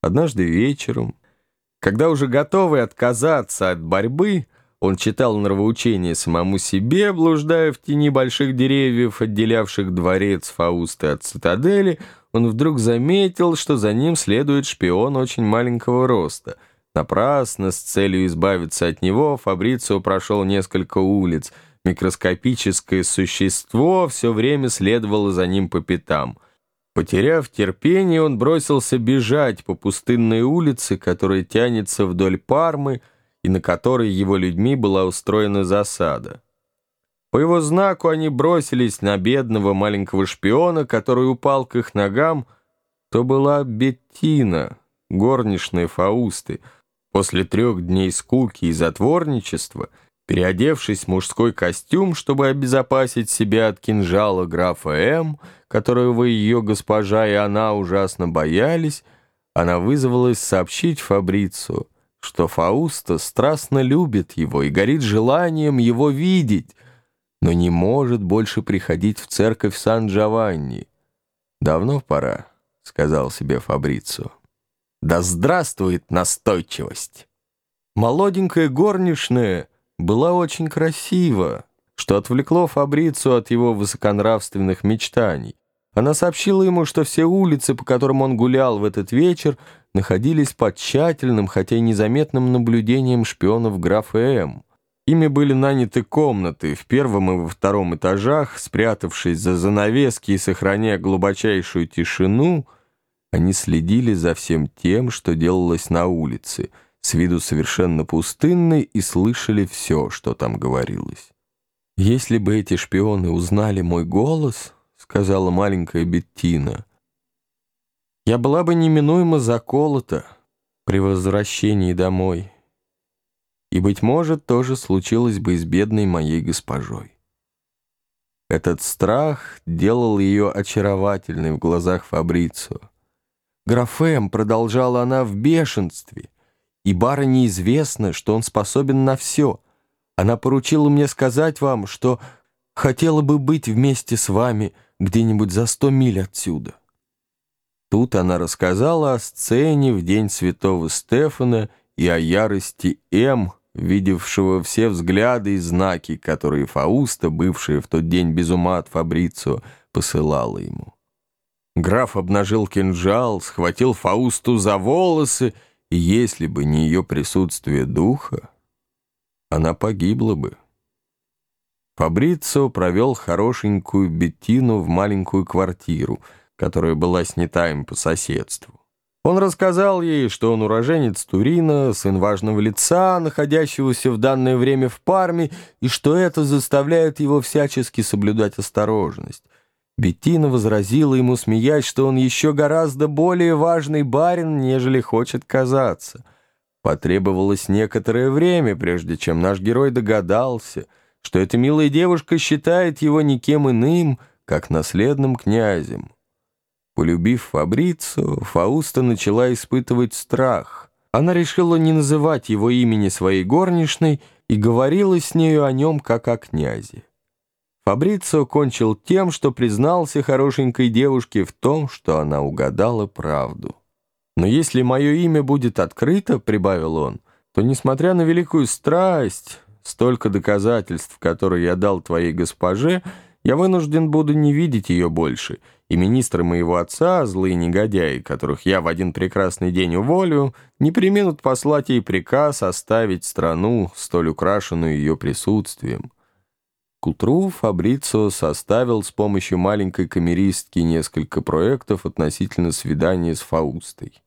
Однажды вечером, когда уже готовый отказаться от борьбы, он читал нравоучение самому себе, блуждая в тени больших деревьев, отделявших дворец Фаусты от цитадели, он вдруг заметил, что за ним следует шпион очень маленького роста. Напрасно, с целью избавиться от него, Фабрицио прошел несколько улиц. Микроскопическое существо все время следовало за ним по пятам — Потеряв терпение, он бросился бежать по пустынной улице, которая тянется вдоль Пармы и на которой его людьми была устроена засада. По его знаку они бросились на бедного маленького шпиона, который упал к их ногам. То была Беттина, горничная Фаусты. После трех дней скуки и затворничества — Переодевшись в мужской костюм, чтобы обезопасить себя от кинжала графа М., которого ее госпожа и она ужасно боялись, она вызвалась сообщить Фабрицу, что Фауста страстно любит его и горит желанием его видеть, но не может больше приходить в церковь Сан-Джованни. «Давно пора», — сказал себе Фабрицу. «Да здравствует настойчивость!» Молоденькая горничная — была очень красива, что отвлекло Фабрицу от его высоконравственных мечтаний. Она сообщила ему, что все улицы, по которым он гулял в этот вечер, находились под тщательным, хотя и незаметным наблюдением шпионов графа М. Ими были наняты комнаты в первом и во втором этажах, спрятавшись за занавески и сохраняя глубочайшую тишину, они следили за всем тем, что делалось на улице — с виду совершенно пустынной, и слышали все, что там говорилось. «Если бы эти шпионы узнали мой голос, — сказала маленькая Беттина, — я была бы неминуемо заколота при возвращении домой, и, быть может, тоже случилось бы и с бедной моей госпожой». Этот страх делал ее очаровательной в глазах Фабрицио. «Графем», — продолжала она в бешенстве, — и барыне известно, что он способен на все. Она поручила мне сказать вам, что хотела бы быть вместе с вами где-нибудь за сто миль отсюда». Тут она рассказала о сцене в день святого Стефана и о ярости М, видевшего все взгляды и знаки, которые Фауста, бывшая в тот день без ума от Фабрицио, посылала ему. Граф обнажил кинжал, схватил Фаусту за волосы и если бы не ее присутствие духа, она погибла бы. Фабрицио провел хорошенькую Беттину в маленькую квартиру, которая была снята им по соседству. Он рассказал ей, что он уроженец Турина, сын важного лица, находящегося в данное время в Парме, и что это заставляет его всячески соблюдать осторожность. Беттина возразила ему, смеясь, что он еще гораздо более важный барин, нежели хочет казаться. Потребовалось некоторое время, прежде чем наш герой догадался, что эта милая девушка считает его никем иным, как наследным князем. Полюбив Фабрицу, Фауста начала испытывать страх. Она решила не называть его имени своей горничной и говорила с нею о нем как о князе. Фабрицио кончил тем, что признался хорошенькой девушке в том, что она угадала правду. «Но если мое имя будет открыто, — прибавил он, — то, несмотря на великую страсть, столько доказательств, которые я дал твоей госпоже, я вынужден буду не видеть ее больше, и министры моего отца, злые негодяи, которых я в один прекрасный день уволю, не применут послать ей приказ оставить страну, столь украшенную ее присутствием». К утру Фабрицио составил с помощью маленькой камеристки несколько проектов относительно свидания с Фаустой.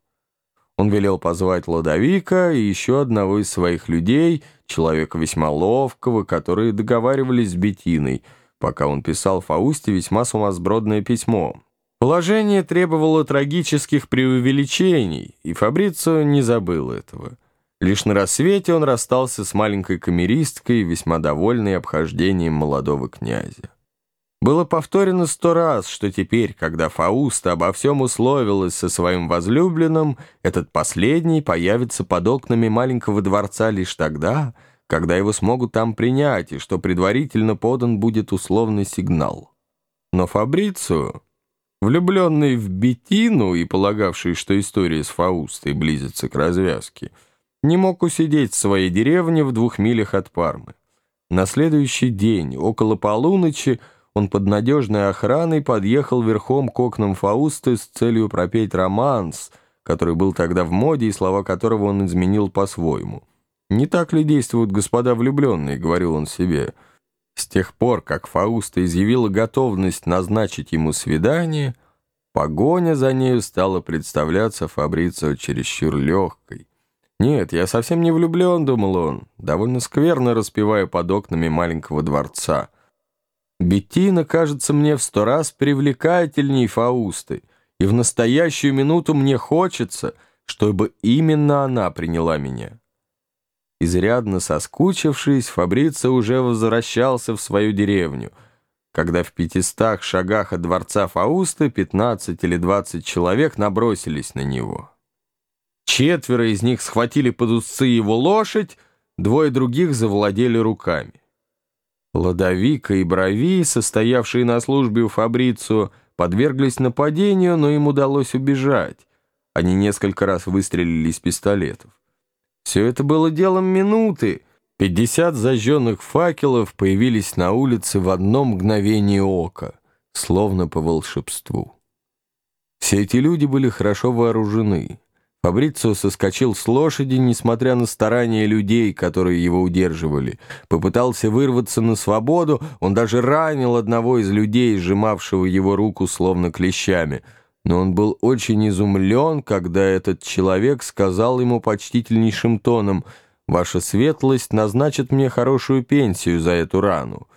Он велел позвать Ладовика и еще одного из своих людей, человека весьма ловкого, которые договаривались с Бетиной, пока он писал Фаусте весьма сумасбродное письмо. Положение требовало трагических преувеличений, и Фабрицио не забыл этого. Лишь на рассвете он расстался с маленькой камеристкой, весьма довольной обхождением молодого князя. Было повторено сто раз, что теперь, когда Фауста обо всем условилась со своим возлюбленным, этот последний появится под окнами маленького дворца лишь тогда, когда его смогут там принять, и что предварительно подан будет условный сигнал. Но Фабрицию Влюбленный в Бетину и полагавший, что история с Фаустой близится к развязке, не мог усидеть в своей деревне в двух милях от Пармы. На следующий день, около полуночи, он под надежной охраной подъехал верхом к окнам Фаусты с целью пропеть романс, который был тогда в моде и слова которого он изменил по-своему. «Не так ли действуют господа влюбленные?» — говорил он себе. С тех пор, как Фауста изъявила готовность назначить ему свидание, погоня за нею стала представляться Фабрицио чересчур легкой. «Нет, я совсем не влюблен», — думал он, довольно скверно распевая под окнами маленького дворца. «Беттина кажется мне в сто раз привлекательней Фаусты, и в настоящую минуту мне хочется, чтобы именно она приняла меня». Изрядно соскучившись, Фабрица уже возвращался в свою деревню, когда в пятистах шагах от дворца Фауста 15 или 20 человек набросились на него. Четверо из них схватили под усы его лошадь, двое других завладели руками. Ладовика и Брови, состоявшие на службе у Фабрицу, подверглись нападению, но им удалось убежать. Они несколько раз выстрелили из пистолетов. Все это было делом минуты. Пятьдесят зажженных факелов появились на улице в одно мгновение ока, словно по волшебству. Все эти люди были хорошо вооружены. Фабрицио соскочил с лошади, несмотря на старания людей, которые его удерживали. Попытался вырваться на свободу, он даже ранил одного из людей, сжимавшего его руку словно клещами — но он был очень изумлен, когда этот человек сказал ему почтительнейшим тоном «Ваша светлость назначит мне хорошую пенсию за эту рану.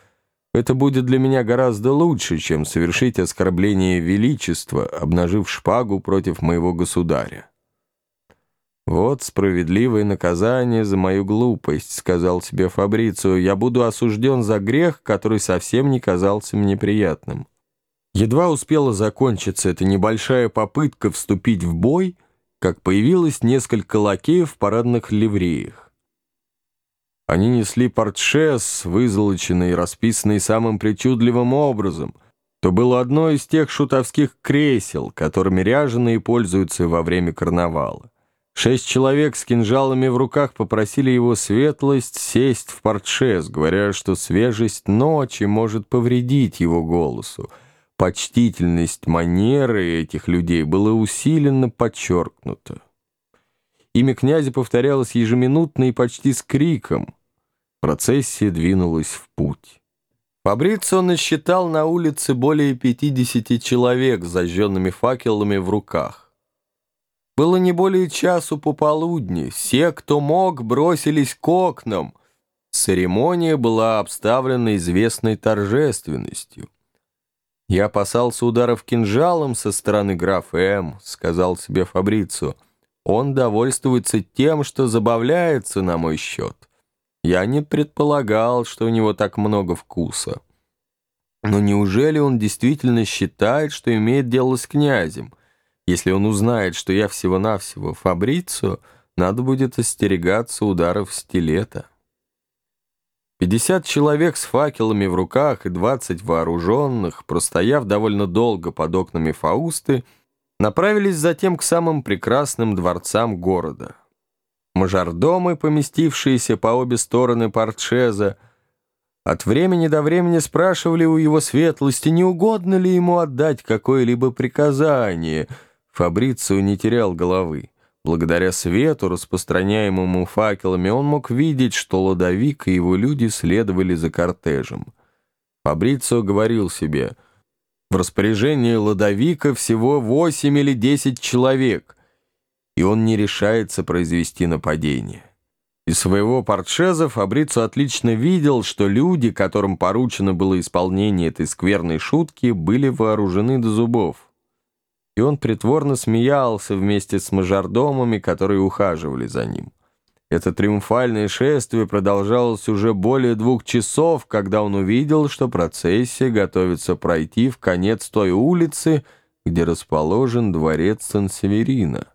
Это будет для меня гораздо лучше, чем совершить оскорбление величества, обнажив шпагу против моего государя». «Вот справедливое наказание за мою глупость», — сказал себе Фабрицио. «Я буду осужден за грех, который совсем не казался мне приятным». Едва успела закончиться эта небольшая попытка вступить в бой, как появилось несколько лакеев в парадных ливреях. Они несли портшес, вызолоченный и расписанный самым причудливым образом. То было одно из тех шутовских кресел, которыми ряженые пользуются во время карнавала. Шесть человек с кинжалами в руках попросили его светлость сесть в портшес, говоря, что свежесть ночи может повредить его голосу, почтительность манеры этих людей была усиленно подчеркнута. Имя князя повторялось ежеминутно и почти с криком. Процессия двинулась в путь. Фабрицио насчитал на улице более 50 человек с зажженными факелами в руках. Было не более часу пополудни. Все, кто мог, бросились к окнам. Церемония была обставлена известной торжественностью. «Я опасался ударов кинжалом со стороны графа М», — сказал себе Фабрицу. «Он довольствуется тем, что забавляется на мой счет. Я не предполагал, что у него так много вкуса. Но неужели он действительно считает, что имеет дело с князем? Если он узнает, что я всего-навсего Фабрицу, надо будет остерегаться ударов стилета». Пятьдесят человек с факелами в руках и двадцать вооруженных, простояв довольно долго под окнами Фаусты, направились затем к самым прекрасным дворцам города. Мажордомы, поместившиеся по обе стороны портшеза, от времени до времени спрашивали у его светлости, не угодно ли ему отдать какое-либо приказание. Фабрицио не терял головы. Благодаря свету, распространяемому факелами, он мог видеть, что Ладовик и его люди следовали за кортежем. Фабрицио говорил себе, в распоряжении Ладовика всего восемь или десять человек, и он не решается произвести нападение. Из своего портшеза Фабрицио отлично видел, что люди, которым поручено было исполнение этой скверной шутки, были вооружены до зубов и он притворно смеялся вместе с мажордомами, которые ухаживали за ним. Это триумфальное шествие продолжалось уже более двух часов, когда он увидел, что процессия готовится пройти в конец той улицы, где расположен дворец Сан-Северина.